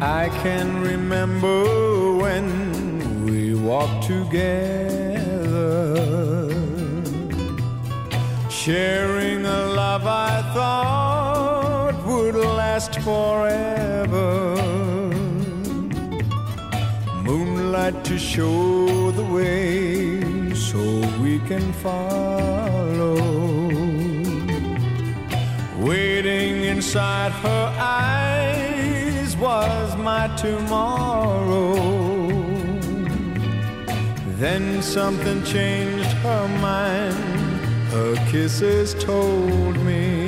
I can remember when we walked together, sharing a love I thought would last forever. Moonlight to show the way so we can follow. Waiting inside her was my tomorrow. Then something changed her mind. Her kisses told me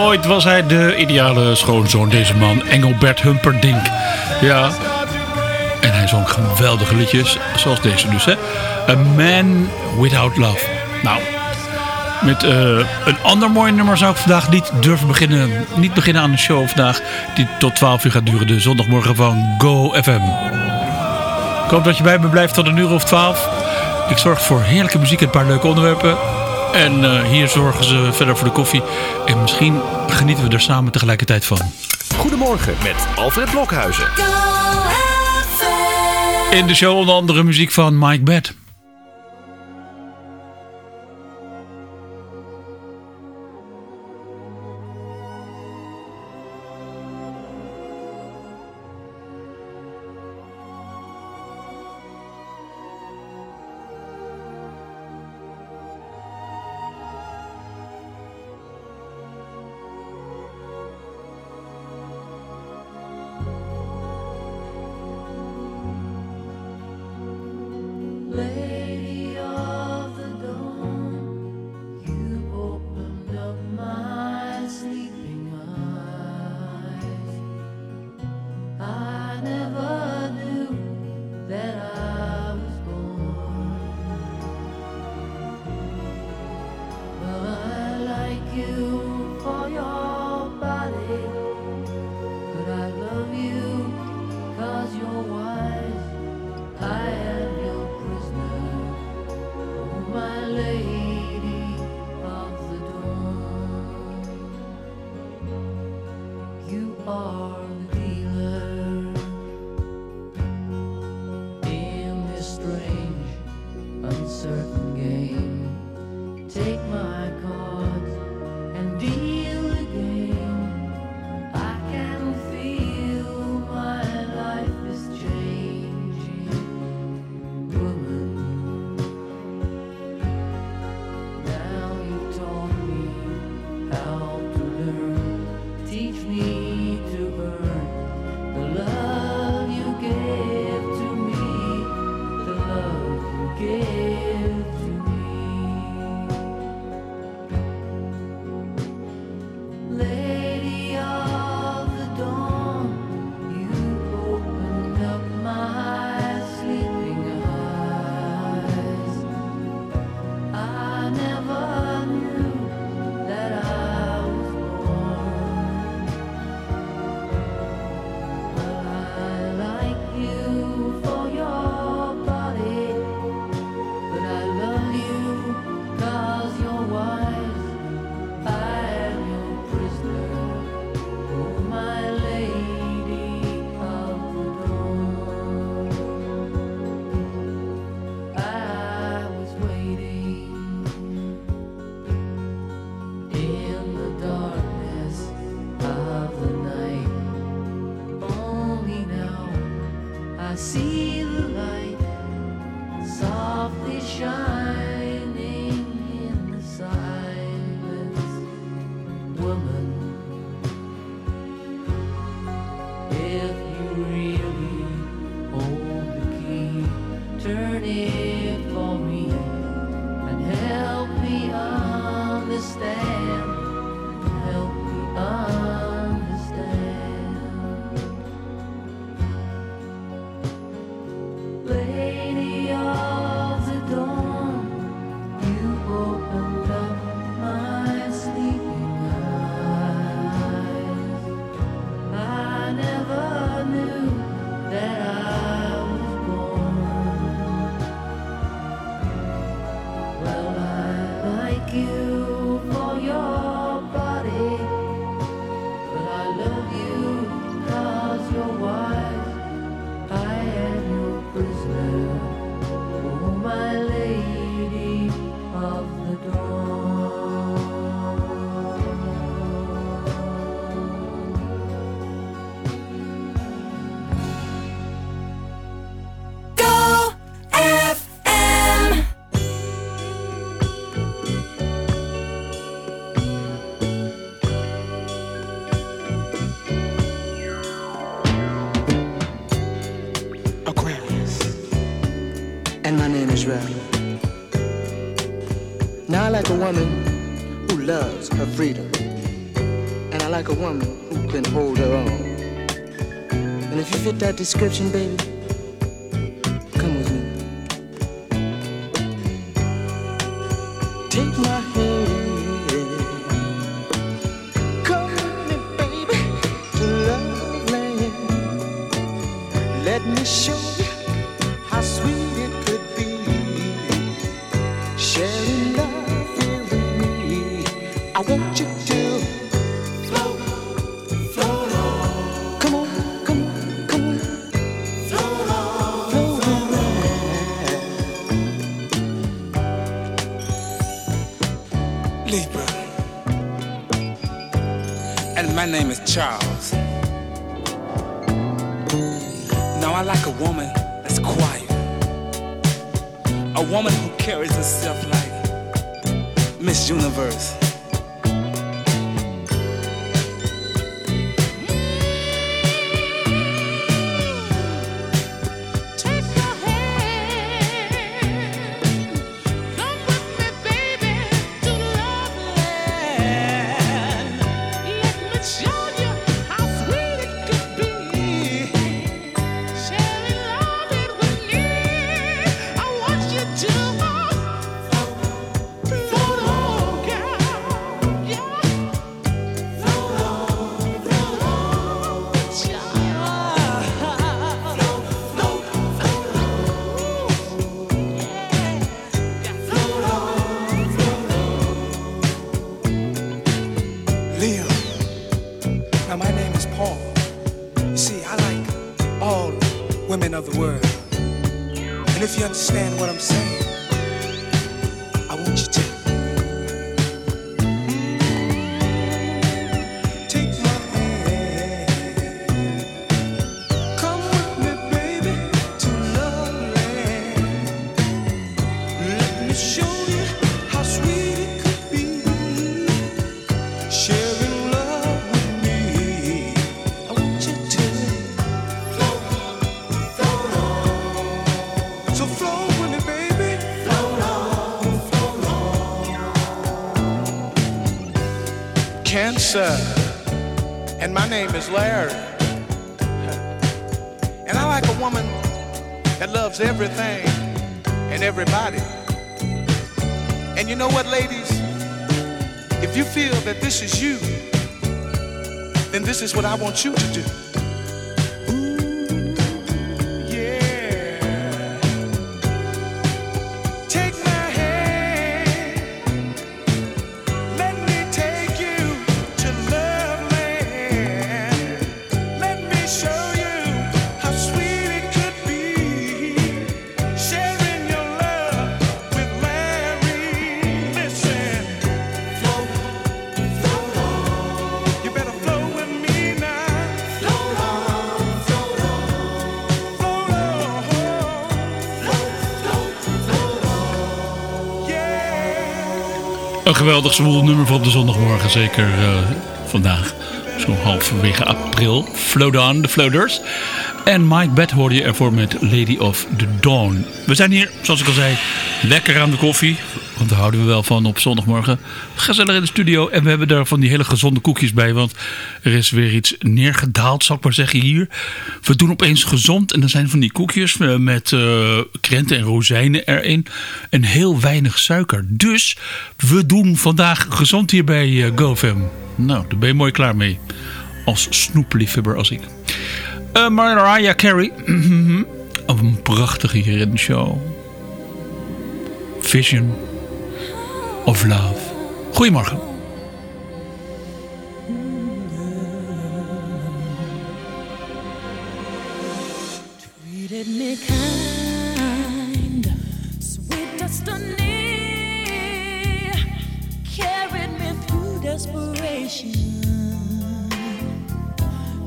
Ooit was hij de ideale schoonzoon, deze man, Engelbert Humperdinck. Ja, en hij zong geweldige liedjes, zoals deze dus, hè. A Man Without Love. Nou, met eh, een ander mooi nummer zou ik vandaag niet durven beginnen. Niet beginnen aan een show vandaag die tot 12 uur gaat duren. De zondagmorgen van Go FM. Ik hoop dat je bij me blijft tot een uur of 12. Ik zorg voor heerlijke muziek en een paar leuke onderwerpen. En eh, hier zorgen ze verder voor de koffie. En misschien genieten we er samen tegelijkertijd van. Goedemorgen met Alfred Blokhuizen. In de show onder andere muziek van Mike Bed. Lady Israel. Now I like a woman who loves her freedom. And I like a woman who can hold her own. And if you fit that description, baby, You see, I like all women of the world. And if you understand what I'm saying, loves everything and everybody. And you know what, ladies? If you feel that this is you, then this is what I want you to do. Geweldig zwoel nummer op de zondagmorgen. Zeker eh, vandaag. Zo halverwege april. Float on, de Floaters. En Mike Bett hoorde je ervoor met Lady of the Dawn. We zijn hier, zoals ik al zei, lekker aan de koffie. Want daar houden we wel van op zondagmorgen. Gezellig in de studio. En we hebben daar van die hele gezonde koekjes bij. Want er is weer iets neergedaald, zal ik maar zeggen hier. We doen opeens gezond. En dan zijn van die koekjes eh, met eh, krenten en rozijnen erin. En heel weinig suiker. Dus we doen vandaag gezond hier bij eh, GoFam. Nou, daar ben je mooi klaar mee. Als snoepliefhebber als ik. Uh, Mariah Carey. Een prachtige hier in de show. Vision of Love. Goedemorgen.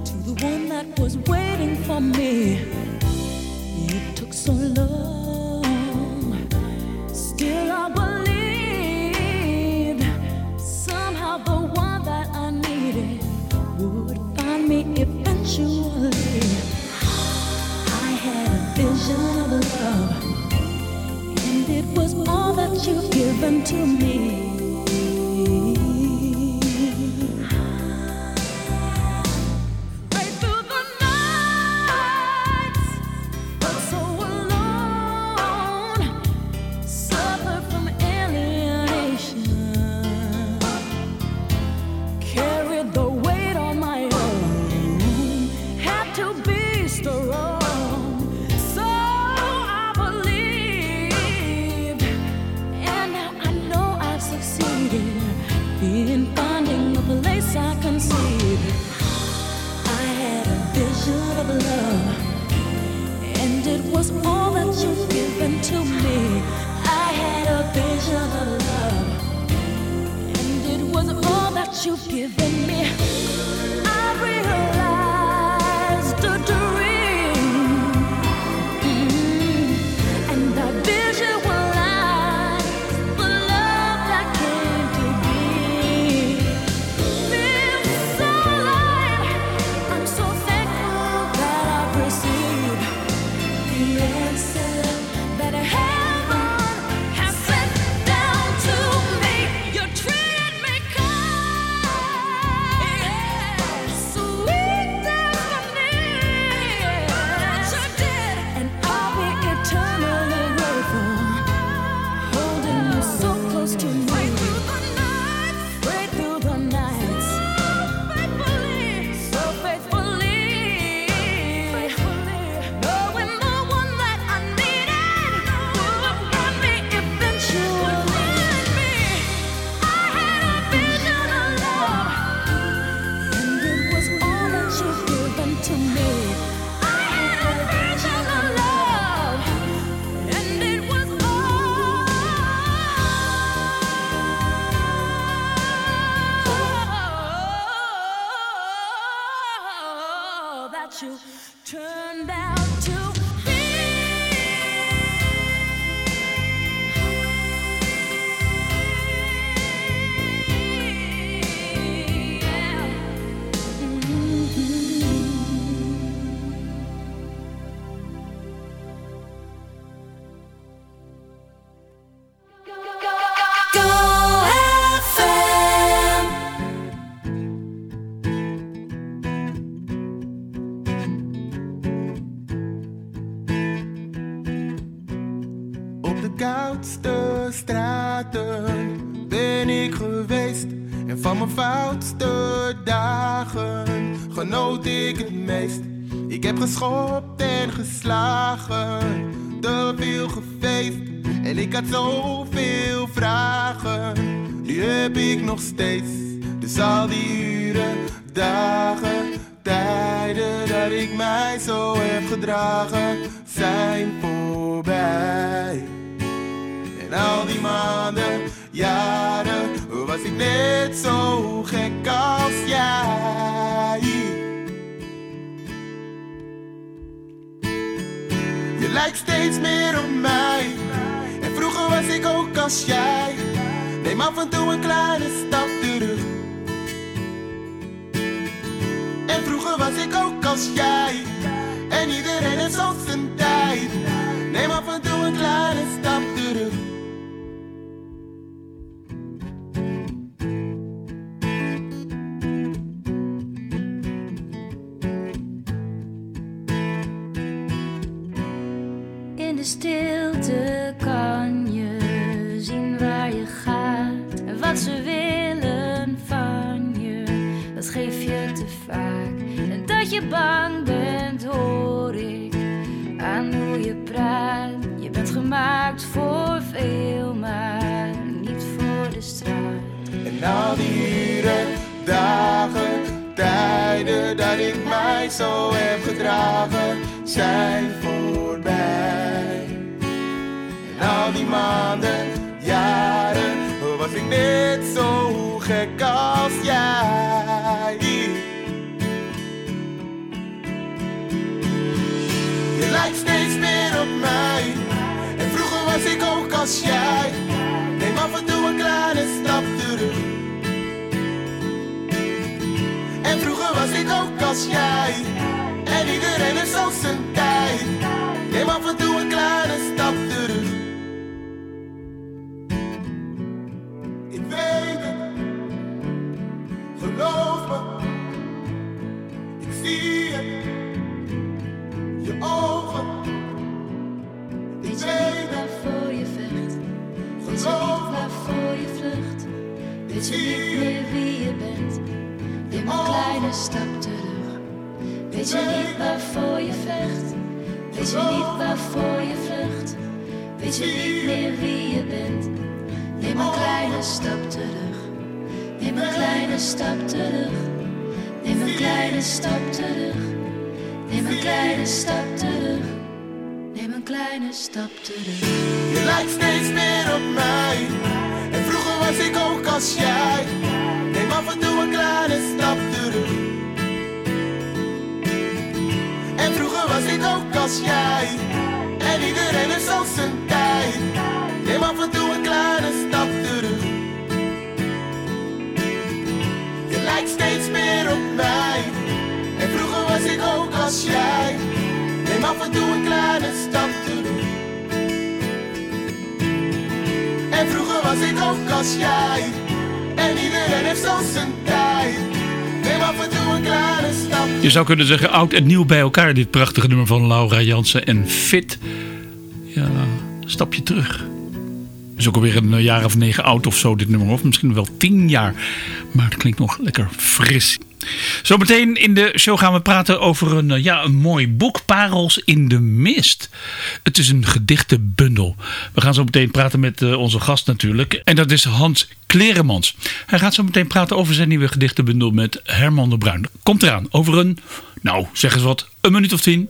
to the one that was waiting for me. It took so long, still I believed somehow the one that I needed would find me eventually. I had a vision of love, and it was all that you've given to me. You've given me. Mijn foutste dagen genoot ik het meest. Ik heb geschopt en geslagen, te veel gefeest. En ik had zoveel vragen, die heb ik nog steeds. Dus al die uren, dagen, tijden dat ik mij zo heb gedragen, zijn voorbij. En al die maanden, jaren, was ik net zo gek als jij. Je lijkt steeds meer op mij. En vroeger was ik ook als jij. Neem af en toe een kleine stap terug. En vroeger was ik ook als jij. En iedereen heeft zo zijn tijd. Neem af en toe een kleine stap terug. De stilte kan je zien waar je gaat en wat ze willen van je. Dat geef je te vaak. En dat je bang bent, hoor ik aan hoe je praat. Je bent gemaakt voor veel, maar niet voor de straat. En al die uren, dagen, tijden dat ik mij zo heb gedragen, zijn voorbij. Al die maanden, jaren, was ik net zo gek als jij. Je lijkt steeds meer op mij. En vroeger was ik ook als jij. Neem af en toe een kleine stap terug. En vroeger was ik ook als jij. En iedereen heeft zo zijn tijd. Neem af en toe een kleine stap Weet je weet waarvoor je vecht? Weet je niet waarvoor je vlucht? Weet je niet meer wie je bent? Neem een kleine stap terug. Weet je niet waarvoor je vecht? Weet je niet waarvoor je vlucht? Weet je niet meer wie je bent? Neem een kleine stap terug. Neem een kleine stap terug. Neem een kleine stap terug. Neem een kleine stap terug. Neem een kleine stap terug. Je lijkt steeds meer op mij. En vroeger was ik ook als jij. Neem af en toe een kleine stap terug. En vroeger was ik ook als jij. En iedereen heeft zo zijn tijd. Neem af en toe een kleine stap terug. Je lijkt steeds meer op mij. Als jij. Neem af en toe een kleine stap terug. En vroeger was ik ook als jij. En iedereen heeft zo zijn tijd. Neem af en een kleine stap. Je zou kunnen zeggen oud en nieuw bij elkaar. Dit prachtige nummer van Laura Jansen en Fit. Ja, stapje terug. Is ook alweer een jaar of negen oud of zo dit nummer. Of misschien wel tien jaar. Maar het klinkt nog lekker fris. Zometeen in de show gaan we praten over een, eh, ja, een mooi boek. Parels in de mist. Het is een gedichtenbundel. We gaan zo meteen praten met eh, onze gast natuurlijk. En dat is Hans Kleremans. Hij gaat zo meteen praten over zijn nieuwe gedichtenbundel met Herman de Bruin. Komt eraan. Over een, nou zeg eens wat, een minuut of tien.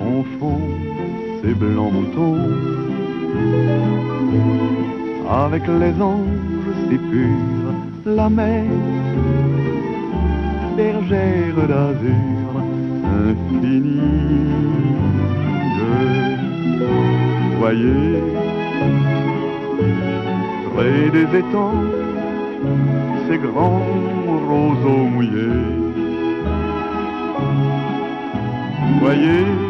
confond ces blancs moutons avec les anges si purs, la mer, bergère d'azur infinie. Voyez, près des étangs, ces grands roseaux mouillés. Voyez,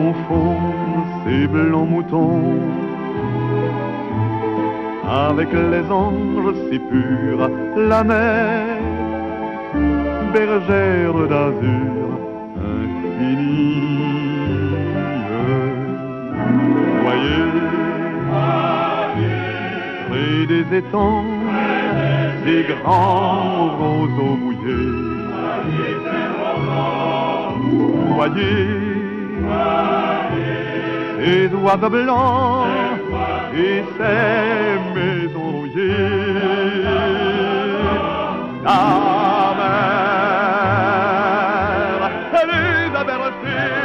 confond ses blancs moutons avec les anges si purs, la mer, bergère d'azur infinie. Voyez, près des étangs, des grands roseaux mouillés. Voyez, ces oiseaux blancs et ces maisons rouillées. La mer, elle les a bercés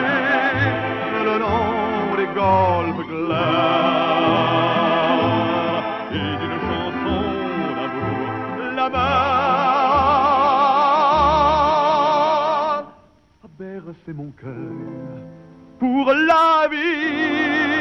le long des golfes clairs. Et d'une chanson d'amour là-bas a bercé mon cœur pour la vie.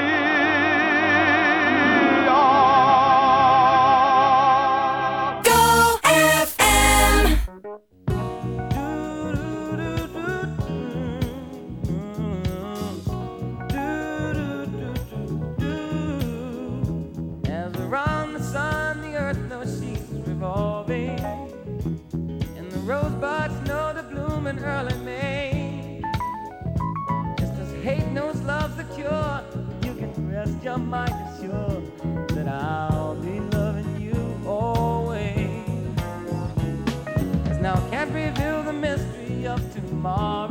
Your mind assured that I'll be loving you always. As now can't reveal the mystery of tomorrow,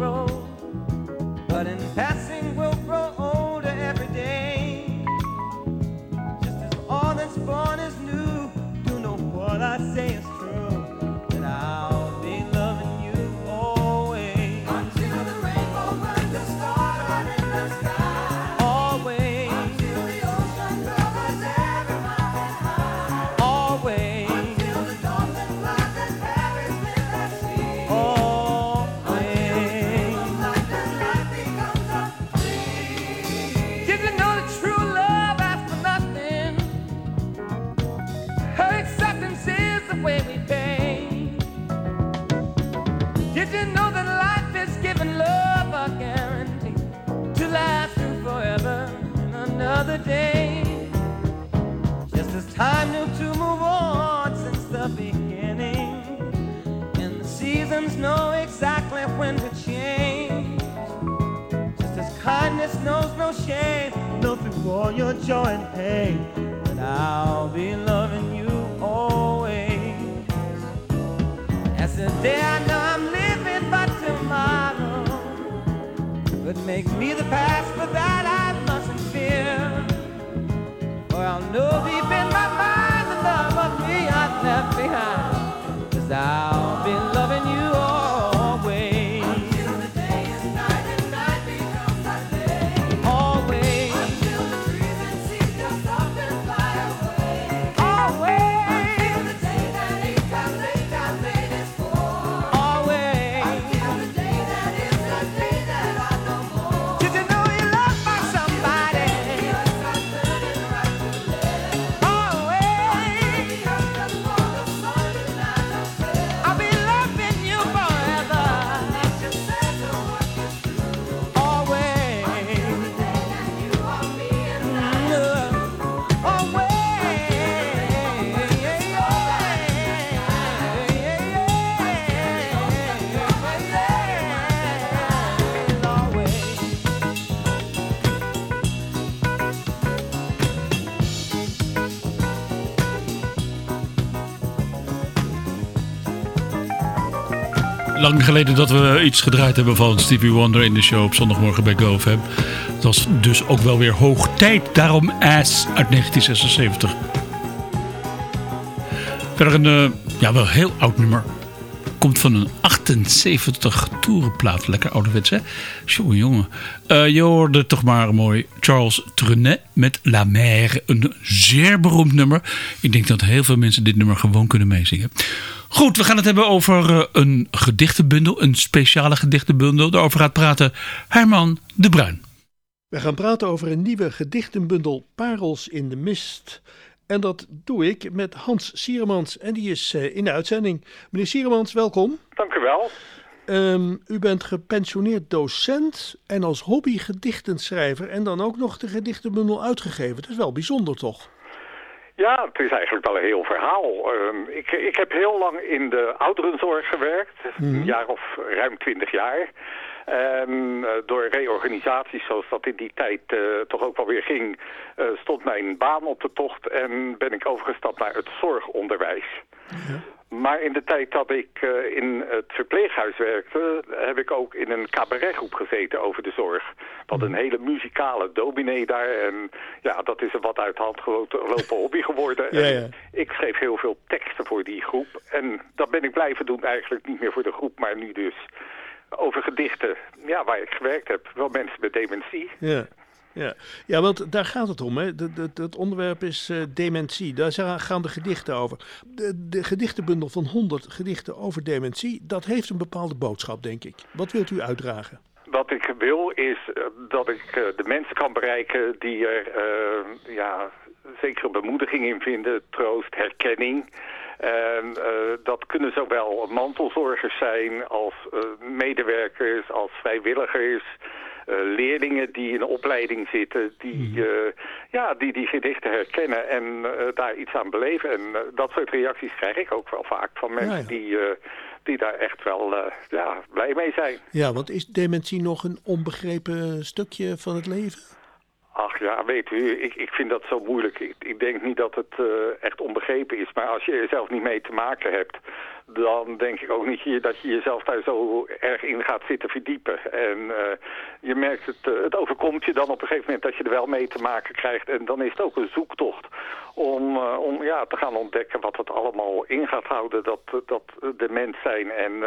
all your joy and pain, that I'll be loving you always. As the day I know I'm living, but tomorrow could make me the past, Geleden dat we iets gedraaid hebben van Stevie Wonder in de show op zondagmorgen bij GoFam. Het was dus ook wel weer hoog tijd. Daarom Ass uit 1976. Verder een eh, ja, wel heel oud nummer. Komt van een 78 toerenplaat. Lekker ouderwets, hè? Jongen, jongen. Eh, je hoorde toch maar mooi Charles Trenet met La Mer. Een zeer beroemd nummer. Ik denk dat heel veel mensen dit nummer gewoon kunnen meezingen. Goed, we gaan het hebben over eh, een gedichtenbundel. Een speciale gedichtenbundel. Daarover gaat praten Herman de Bruin. We gaan praten over een nieuwe gedichtenbundel Parels in de Mist. En dat doe ik met Hans Sieremans en die is eh, in de uitzending. Meneer Sieremans, welkom. Dank u wel. Ehm, u bent gepensioneerd docent en als hobby gedichtenschrijver en dan ook nog de gedichtenbundel uitgegeven. Dat is wel bijzonder toch? Ja, het is eigenlijk wel een heel verhaal. Ehm, ik, ik heb heel lang in de ouderenzorg gewerkt, een jaar of ruim twintig jaar. En eh, door reorganisaties, zoals dat in die tijd eh, toch ook wel weer ging, eh, stond mijn baan op de tocht en ben ik overgestapt naar het zorgonderwijs. Maar in de tijd dat ik in het verpleeghuis werkte, heb ik ook in een cabaretgroep gezeten over de zorg. Hadden een hele muzikale dominee daar en ja, dat is een wat uit de hand gelopen hobby geworden. Ja, ik schreef heel veel teksten voor die groep en dat ben ik blijven doen eigenlijk niet meer voor de groep, maar nu dus over gedichten ja, waar ik gewerkt heb. Wel mensen met dementie. Ja. Ja, ja want daar gaat het om. Hè. Het onderwerp is eh, dementie. Daar gaan de gedichten over. De, de gedichtenbundel van 100 gedichten over dementie, dat heeft een bepaalde boodschap, denk ik. Wat wilt u uitdragen? Wat ik wil is eh, dat ik eh, de mensen kan bereiken die er ja, zekere bemoediging in vinden, troost, herkenning. En eh, dat kunnen zowel mantelzorgers zijn als eh, medewerkers, als vrijwilligers, eh, leerlingen die in opleiding zitten, die, eh, ja, die die gedichten herkennen en daar iets aan beleven. En dat soort reacties krijg ik ook wel vaak van mensen Ja, ja. Die, die daar echt wel ja, blij mee zijn. Ja, want is dementie nog een onbegrepen stukje van het leven? Ach ja, weet u, ik, ik vind dat zo moeilijk. Ik, ik denk niet dat het eh, echt onbegrepen is. Maar als je er zelf niet mee te maken hebt, dan denk ik ook niet dat je jezelf daar zo erg in gaat zitten verdiepen. En eh, je merkt, het, eh, het overkomt je dan op een gegeven moment dat je er wel mee te maken krijgt. En dan is het ook een zoektocht om, om ja, te gaan ontdekken wat het allemaal in gaat houden, dat, dat de mens zijn. En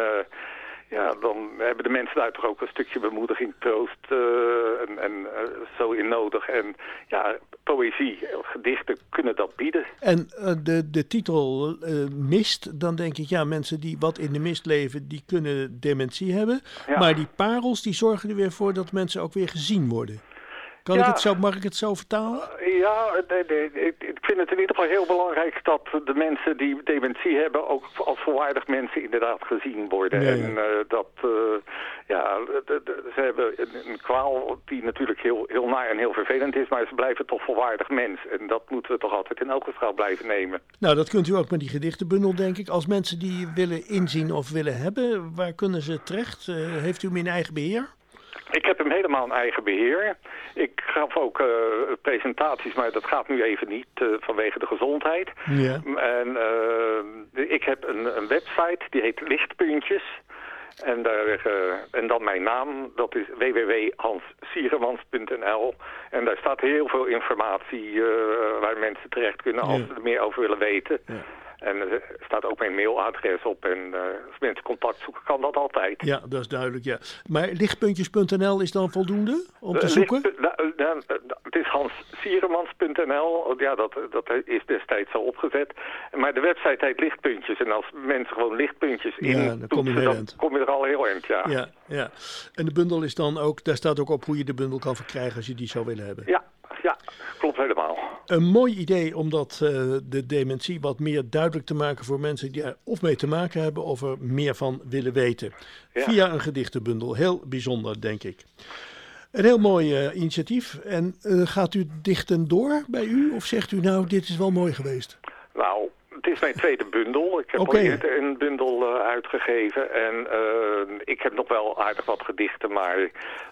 ja, dan hebben de mensen daar toch ook een stukje bemoediging, troost eh, en, en eh, zo in nodig. En ja, poëzie, eh, gedichten kunnen dat bieden. En de, de titel Mist, dan denk ik, ja, mensen die wat in de mist leven, die kunnen dementie hebben. Ja. Maar die parels, die zorgen er weer voor dat mensen ook weer gezien worden. Kan ik het zo, mag ik het zo vertalen? Ja, nee, nee, ik, vind het in ieder geval heel belangrijk dat de mensen die dementie hebben ook als volwaardig mensen inderdaad gezien worden. Ja. En eh, dat, eh, ja, de- de- ze hebben een, een kwaal die natuurlijk heel, heel naar en heel vervelend is, maar ze blijven toch volwaardig mens. En dat moeten we toch altijd in ogenschouw blijven nemen. Nou, dat kunt u ook met die gedichtenbundel, denk ik. Als mensen die willen inzien of willen hebben, waar kunnen ze terecht? Eh, heeft u hem in eigen beheer? Ik heb hem helemaal in eigen beheer. Ik gaf ook eh, presentaties, maar dat gaat nu even niet eh, vanwege de gezondheid. Ja. En eh, ik heb een, een website, die heet Lichtpuntjes. En, daar, en dan mijn naam, dat is www.hanssieremans.nl. En daar staat heel veel informatie waar mensen terecht kunnen als Ja. ze er meer over willen weten. En er staat ook mijn mailadres op. En eh, als mensen contact zoeken, kan dat altijd. Ja, dat is duidelijk, ja. Maar lichtpuntjes.nl is dan voldoende om te Eh, zoeken? licht- nou, eh, nou, eh, het is hanssieremans.nl. Ja, dat, dat is destijds zo opgezet. Maar de website heet Lichtpuntjes. En als mensen gewoon lichtpuntjes Ja, in dan kom je dan kom je er al heel eind, ja. Ja, ja. En de bundel is dan ook, daar staat ook op hoe je de bundel kan verkrijgen als je die zou willen hebben. Ja, klopt helemaal. Een mooi idee om dat, eh, de dementie wat meer duidelijk te maken voor mensen die er of mee te maken hebben of er meer van willen weten. Ja. Via een gedichtenbundel. Heel bijzonder, denk ik. Een heel mooi eh, initiatief. En eh, gaat u dichten door bij u? Of zegt u nou, dit is wel mooi geweest? Nou, het is mijn tweede bundel. Ik heb al eerder een bundel eh, uitgegeven. En eh, ik heb nog wel aardig wat gedichten. Maar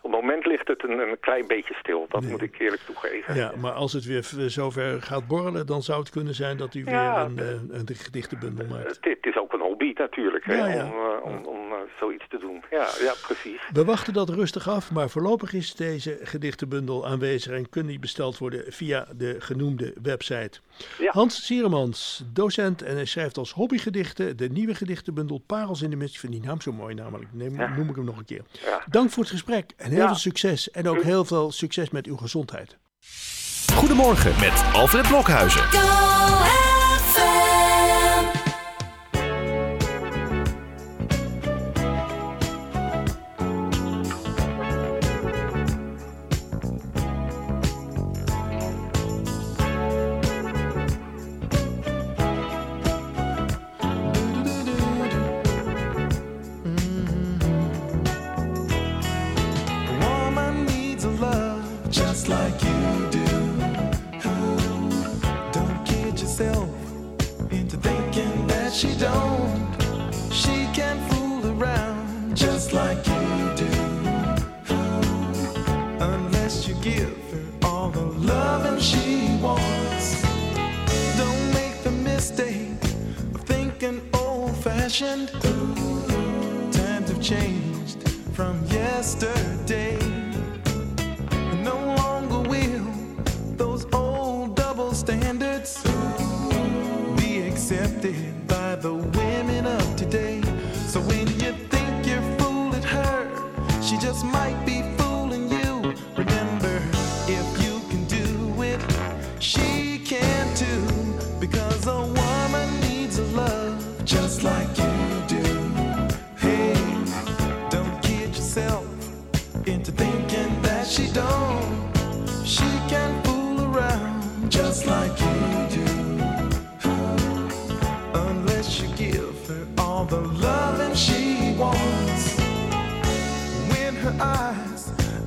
op het moment ligt het een, een klein beetje stil. Dat moet ik eerlijk toegeven. Ja, maar als het weer v- zover gaat borrelen, dan zou het kunnen zijn dat u Ja, weer een, eh, een gedichtenbundel maakt. Het, het is ook een gebied natuurlijk, hè, eh, om, om, om zoiets te doen. Ja, ja, precies. We wachten dat rustig af, maar voorlopig is deze gedichtenbundel aanwezig en kunnen die besteld worden via de genoemde website. Hans Sieremans, docent en hij schrijft als hobbygedichten de nieuwe gedichtenbundel Parels in de Mist. Ik vind die naam zo mooi namelijk, noem ik hem nog een keer. Dank voor het gesprek en heel veel succes en ook heel veel succes met uw gezondheid. Goedemorgen met Alfred Blokhuizen. changed from yesterday. No longer will those old double standards be accepted.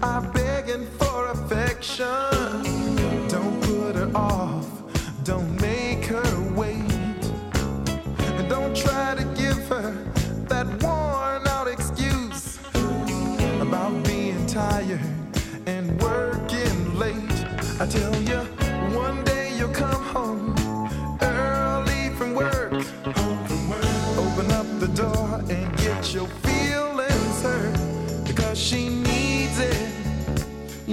are begging for affection.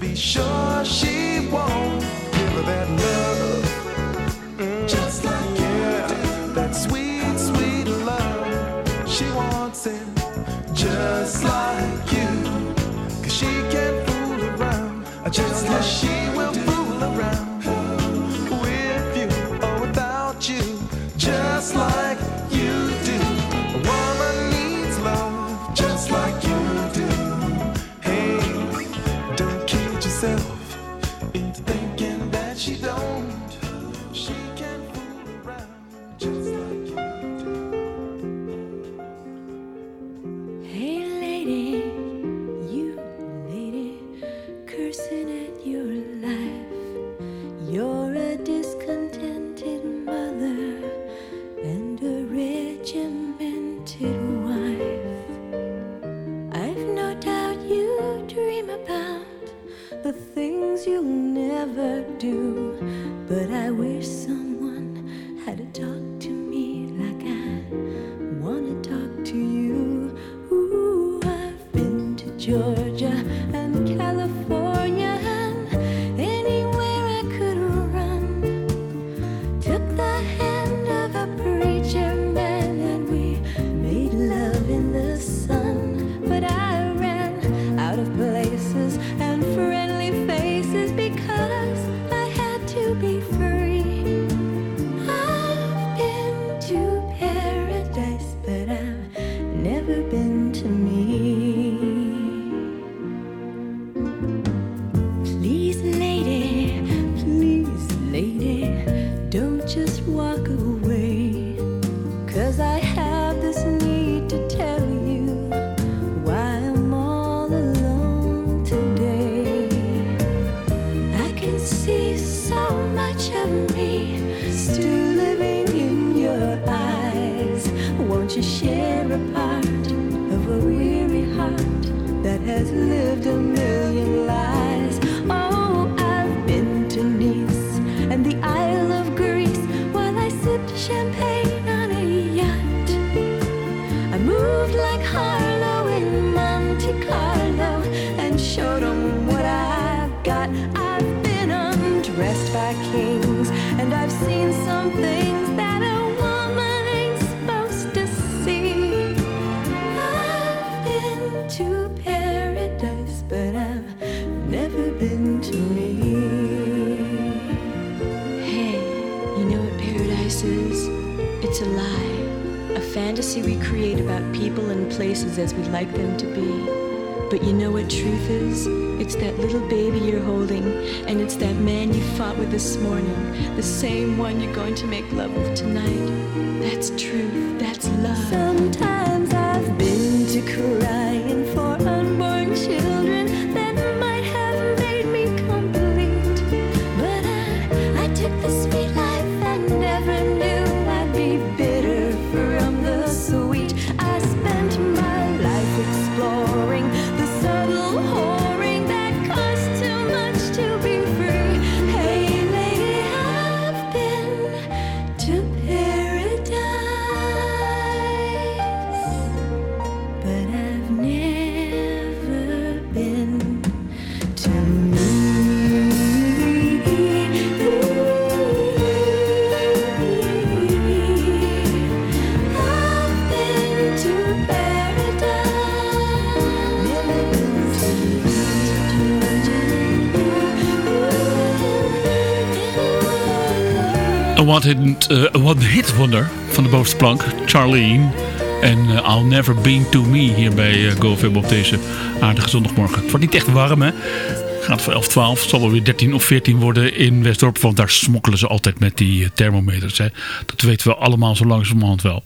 be sure she won't give her that children one-hit eh, one-hit wonder van de bovenste plank, Charlene. En eh, I'll Never Been To Me hier bij uh, GoFib op deze aardige zondagmorgen. Het wordt niet echt warm hè. Gaat voor 11, 12. Zal wel weer 13 of 14 worden in Westdorp. Want daar smokkelen ze altijd met die eh, thermometers. Hè. Dat weten we allemaal zo langzamerhand wel.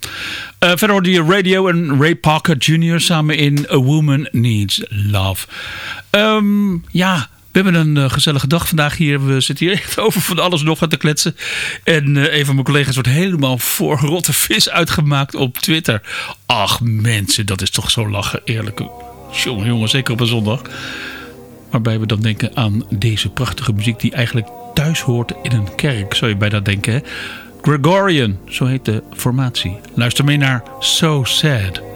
Eh, verder hoorde je Radio en Ray Parker Jr. samen in A Woman Needs Love. Ehm, ja, we hebben een eh, gezellige dag vandaag hier. We zitten hier echt over van alles nog aan te kletsen. En eh, een van mijn collega's wordt helemaal voor rotte vis uitgemaakt op Twitter. Ach mensen, dat is toch zo lachen. Eerlijk. Jongen, jongen, zeker op een zondag. Waarbij we dan denken aan deze prachtige muziek die eigenlijk thuis hoort in een kerk. Zou je bijna denken hè? Gregorian, zo heet de formatie. Luister mee naar So Sad.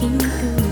You.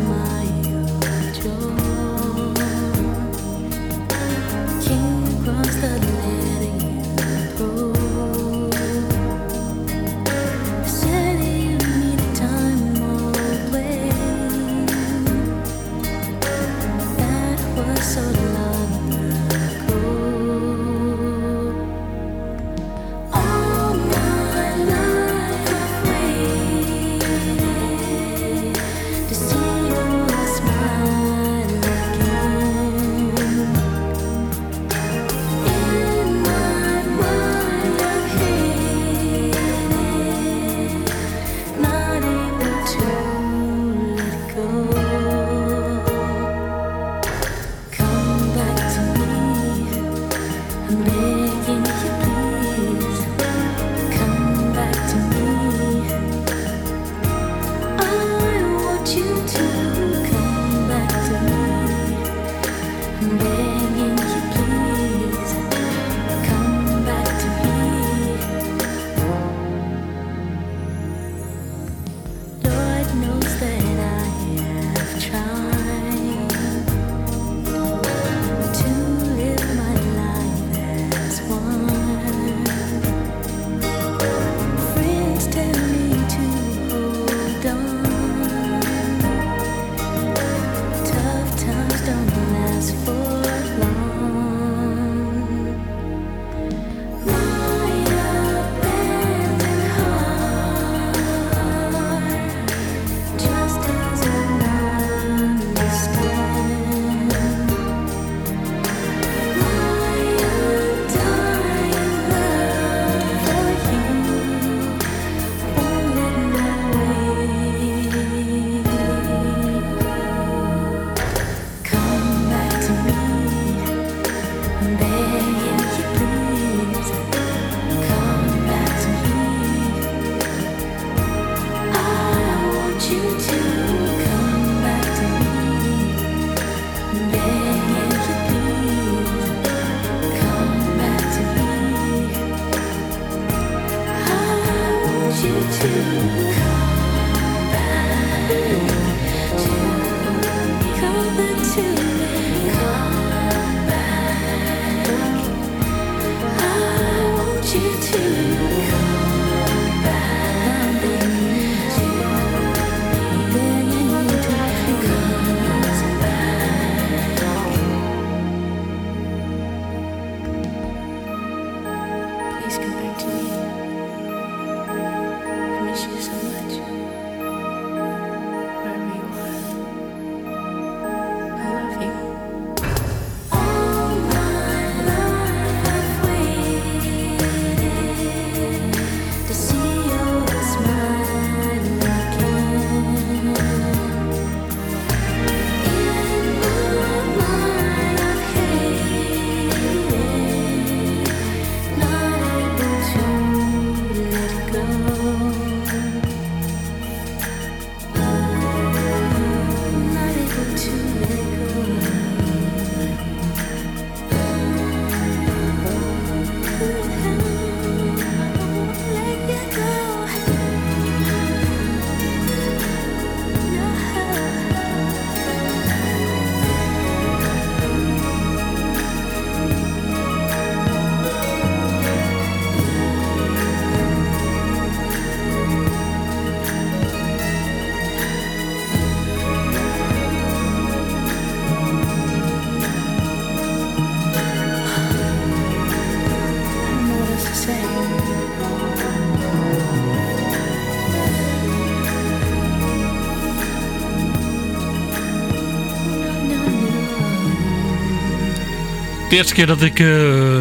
De eerste keer dat ik eh,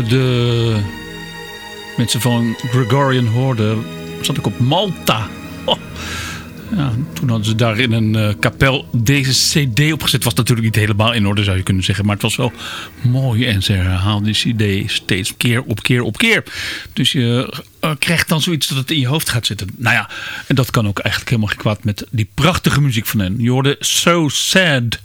de mensen van Gregorian hoorde, zat ik op Malta. Oh. Ja, toen hadden ze daar in een eh, kapel deze cd opgezet. Was natuurlijk niet helemaal in orde zou je kunnen zeggen. Maar het was wel mooi. En ze herhaalden die cd steeds keer op keer op keer. Dus je eh, krijgt dan zoiets dat het in je hoofd gaat zitten. Nou ja, en dat kan ook eigenlijk helemaal geen kwaad met die prachtige muziek van hen. Je hoorde So Sad.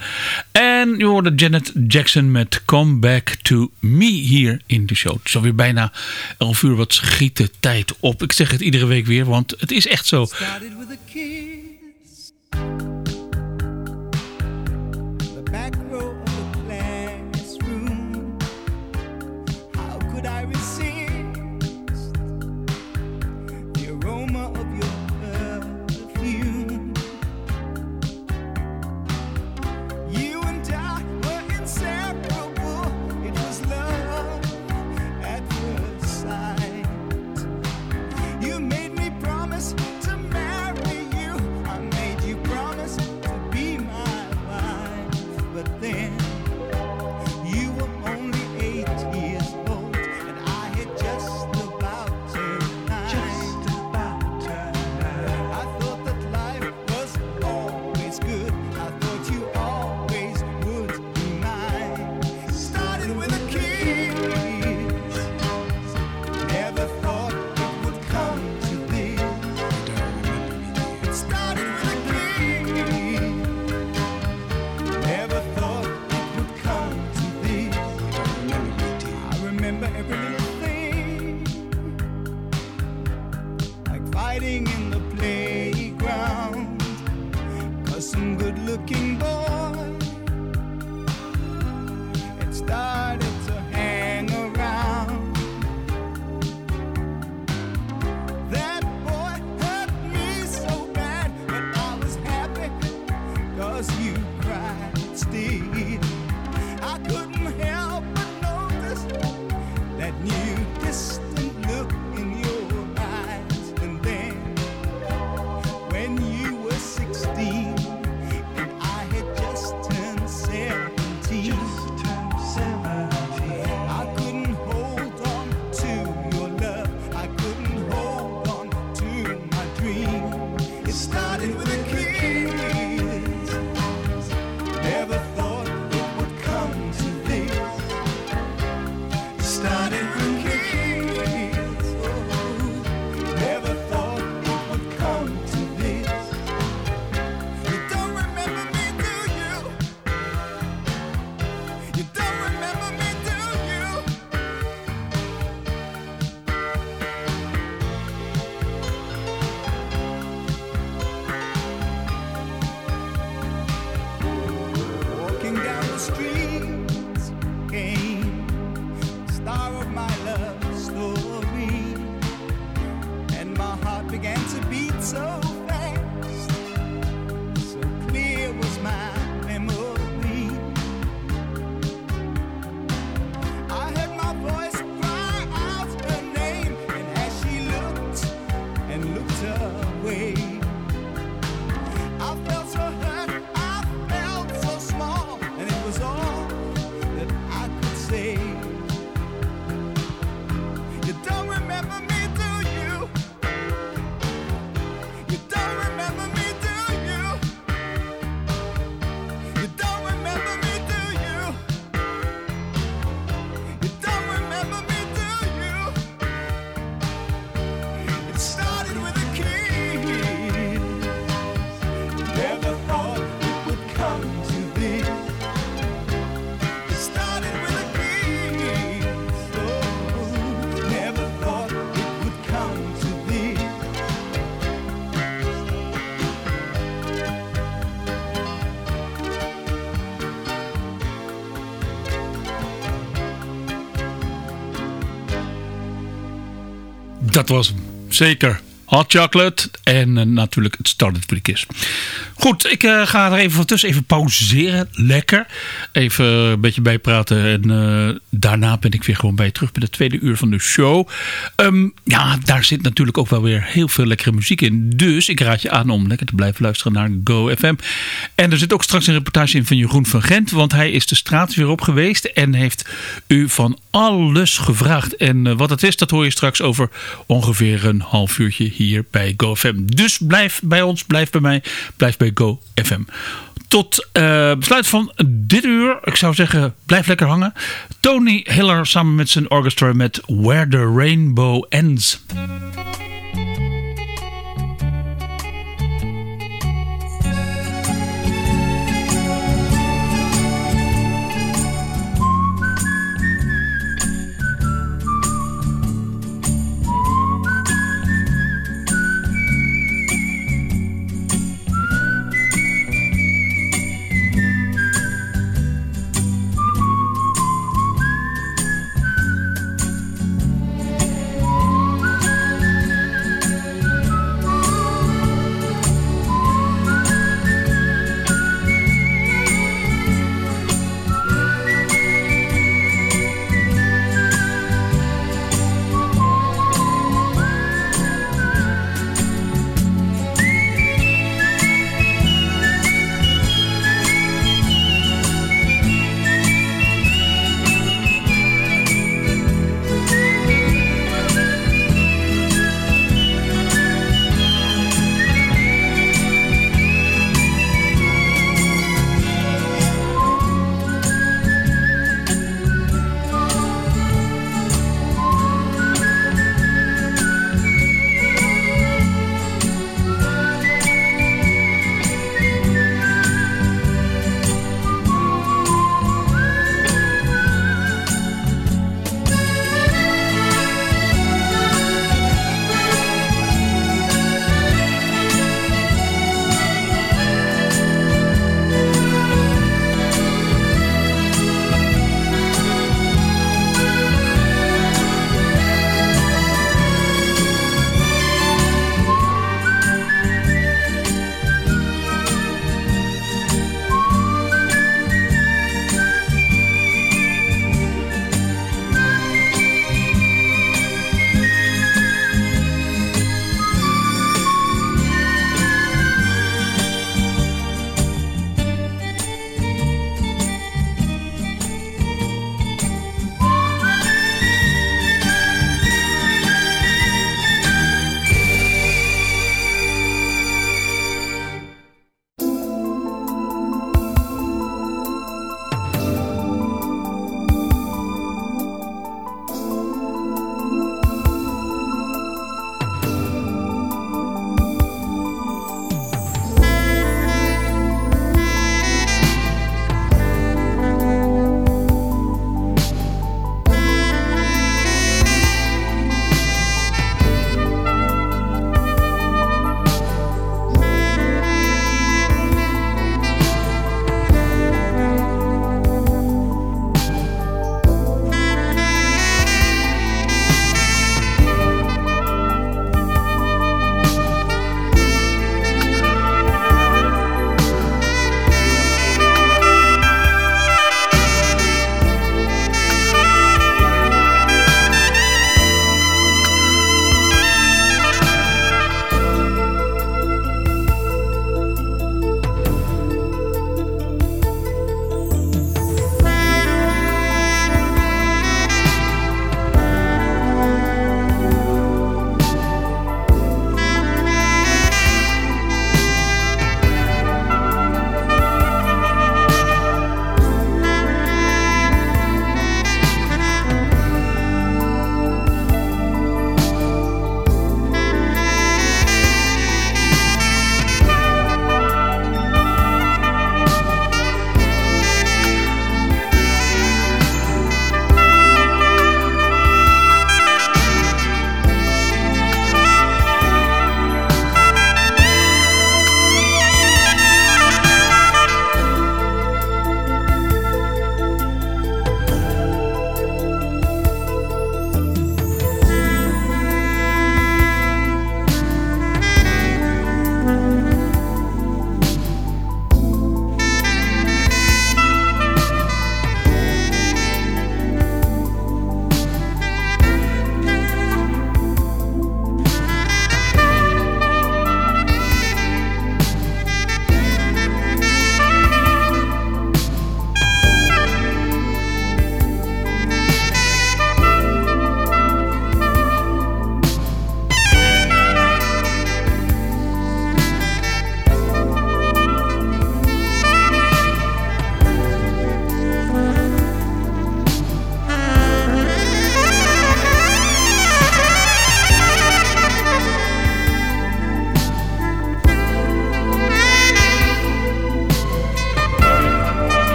En je hoorde Janet Jackson met Come Back to Me hier in de show. Het is alweer bijna 11 uur. Wat schiet de tijd op. Ik zeg het iedere week weer, want het is echt zo. Dat was. Zeker. Hot chocolate en eh, natuurlijk het started with kiss. Goed, ik eh, ga er even van tussen even pauzeren. Lekker. Even een beetje bijpraten. En eh, daarna ben ik weer gewoon bij terug bij de tweede uur van de show. Ehm, ja, daar zit natuurlijk ook wel weer heel veel lekkere muziek in. Dus ik raad je aan om lekker te blijven luisteren naar Go FM. En er zit ook straks een reportage in van Jeroen van Gent. Want hij is de straat weer op geweest. En heeft u van alles gevraagd. En eh, wat het is, dat hoor je straks over ongeveer een half uurtje hier bij Go FM. Dus blijf bij ons, blijf bij mij, blijf bij Go FM. Tot eh, besluit van dit uur. Ik zou zeggen, blijf lekker hangen. Tony Hiller samen met zijn orchestra met Where the Rainbow Ends.